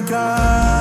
my God.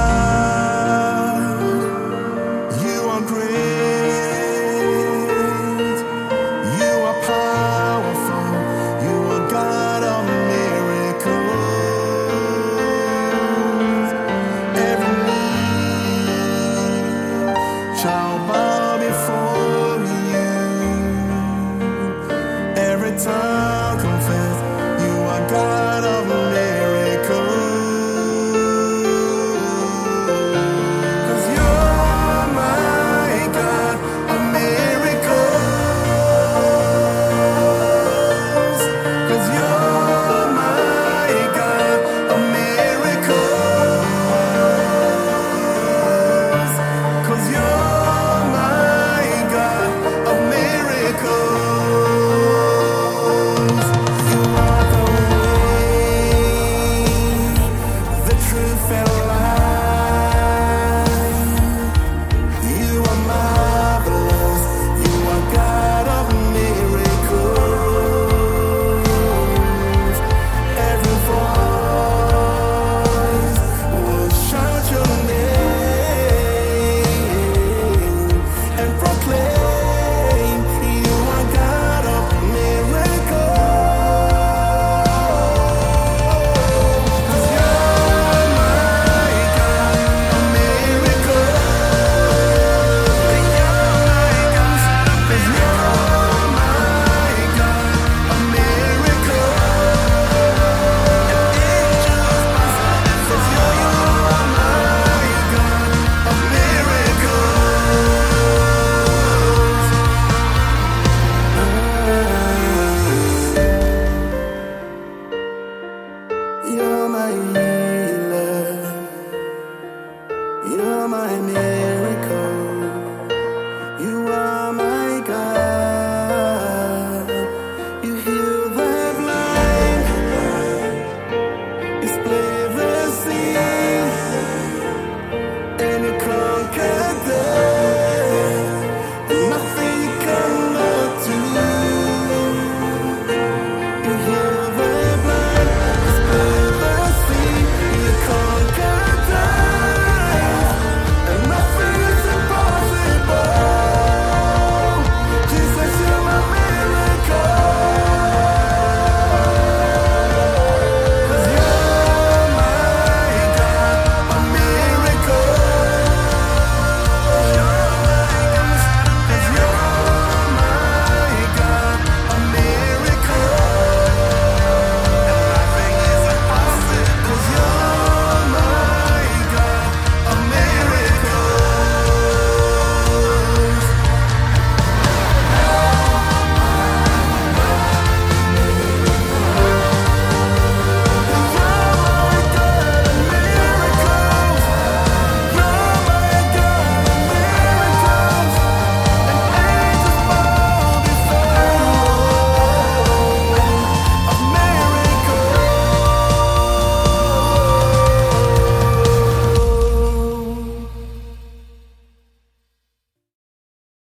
are my miracle. You are my God. You heal the blind, You split the sea, and you conquer the.